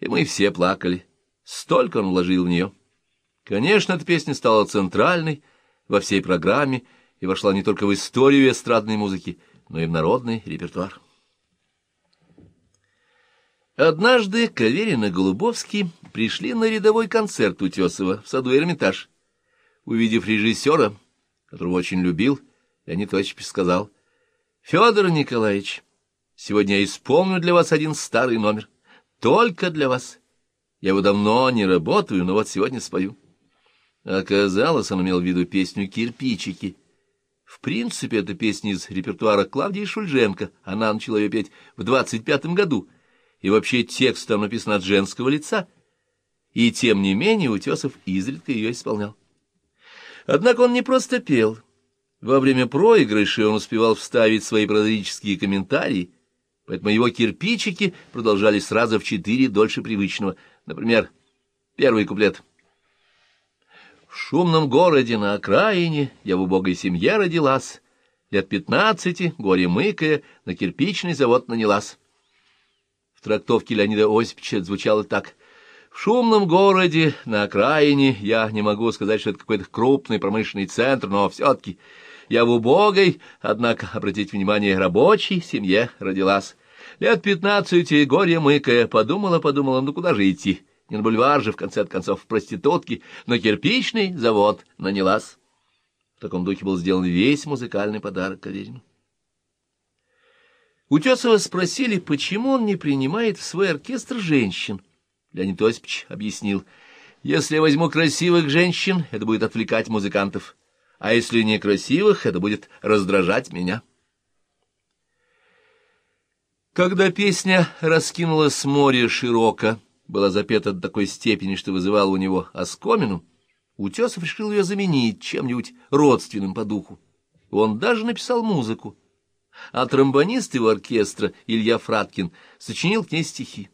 и мы все плакали. Столько он вложил в нее. Конечно, эта песня стала центральной во всей программе и вошла не только в историю эстрадной музыки, но и в народный репертуар. Однажды Каверин и Голубовский пришли на рядовой концерт Утесова в саду Эрмитаж. Увидев режиссера, которого очень любил, Леонид Ильич сказал, «Федор Николаевич, сегодня я исполню для вас один старый номер, только для вас. Я его давно не работаю, но вот сегодня спою». Оказалось, он имел в виду песню «Кирпичики». В принципе, это песня из репертуара Клавдии Шульженко, она начала ее петь в двадцать пятом году — и вообще текст там написан от женского лица, и тем не менее Утесов изредка ее исполнял. Однако он не просто пел. Во время проигрыша он успевал вставить свои прозаические комментарии, поэтому его кирпичики продолжались сразу в четыре дольше привычного. Например, первый куплет. «В шумном городе на окраине я в убогой семье родилась, лет пятнадцати, горе мыкая, на кирпичный завод нанялась». В трактовке Леонида Осиповича звучало так. В шумном городе, на окраине, я не могу сказать, что это какой-то крупный промышленный центр, но все-таки я в убогой, однако, обратите внимание, рабочей семье родилась. Лет пятнадцати, горе мыкая, подумала-подумала, ну куда же идти? Не на бульвар же, в конце концов, в проститутке, на кирпичный завод нанялась. В таком духе был сделан весь музыкальный подарок Каверину. Утесова спросили, почему он не принимает в свой оркестр женщин. Леонид Осипович объяснил, если я возьму красивых женщин, это будет отвлекать музыкантов, а если некрасивых, это будет раздражать меня. Когда песня «Раскинулась море широко» была запета до такой степени, что вызывала у него оскомину, Утесов решил ее заменить чем-нибудь родственным по духу. Он даже написал музыку а тромбонист его оркестра Илья Фраткин сочинил к ней стихи.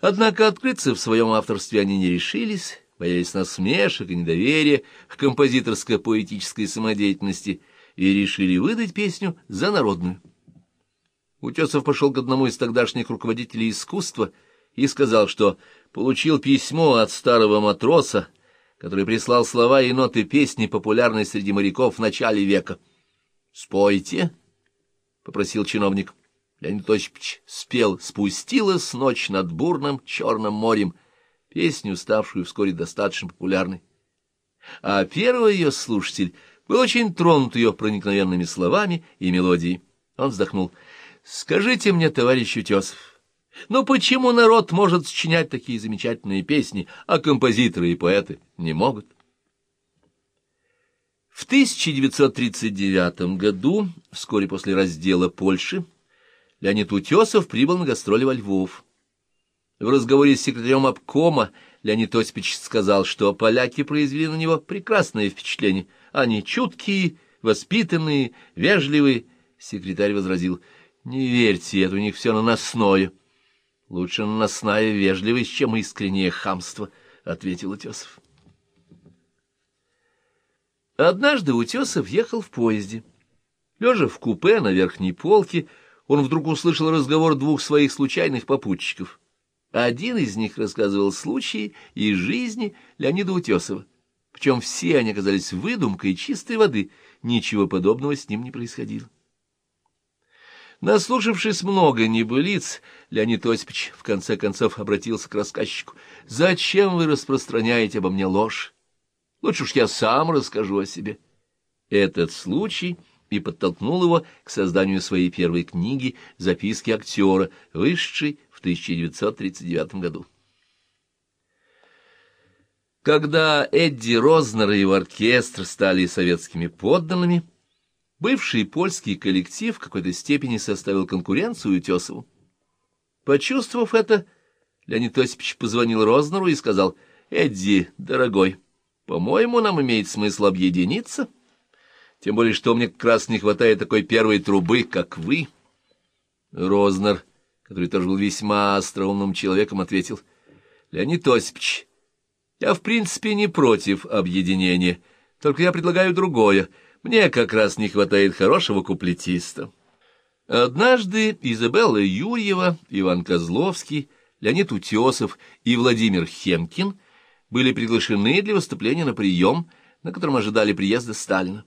Однако открыться в своем авторстве они не решились, боялись насмешек и недоверия к композиторско-поэтической самодеятельности и решили выдать песню за народную. Утесов пошел к одному из тогдашних руководителей искусства и сказал, что получил письмо от старого матроса, который прислал слова и ноты песни, популярной среди моряков в начале века. «Спойте», попросил чиновник. Леонид Осипович спел «Спустилась ночь над бурным черным морем», песню, ставшую вскоре достаточно популярной. А первый ее слушатель был очень тронут ее проникновенными словами и мелодией. Он вздохнул. «Скажите мне, товарищ Утесов, ну почему народ может сочинять такие замечательные песни, а композиторы и поэты не могут?» В 1939 году, вскоре после раздела Польши, Леонид Утесов прибыл на гастроли во Львов. В разговоре с секретарем обкома Леонид Осипович сказал, что поляки произвели на него прекрасное впечатление. Они чуткие, воспитанные, вежливые. Секретарь возразил, не верьте, это у них все наносное. Лучше наносная вежливость, чем искреннее хамство, — ответил Утесов. Однажды Утесов ехал в поезде. Лежа в купе на верхней полке, он вдруг услышал разговор двух своих случайных попутчиков. Один из них рассказывал случаи из жизни Леонида Утесова. Причем все они оказались выдумкой чистой воды, ничего подобного с ним не происходило. Наслушавшись много небылиц, Леонид Осипович в конце концов обратился к рассказчику. «Зачем вы распространяете обо мне ложь? Лучше уж я сам расскажу о себе. Этот случай и подтолкнул его к созданию своей первой книги «Записки актера», вышедшей 1939 году. Когда Эдди Рознер и его оркестр стали советскими подданными, бывший польский коллектив в какой-то степени составил конкуренцию Утесову. Почувствовав это, Леонид Осипович позвонил Рознеру и сказал, «Эдди, дорогой, по-моему, нам имеет смысл объединиться, тем более, что мне как раз не хватает такой первой трубы, как вы. Рознер, который тоже был весьма остроумным человеком, ответил, — Леонид Осипович, я в принципе не против объединения, только я предлагаю другое. Мне как раз не хватает хорошего куплетиста. Однажды Изабелла Юрьева, Иван Козловский, Леонид Утесов и Владимир Хемкин были приглашены для выступления на прием, на котором ожидали приезда Сталина.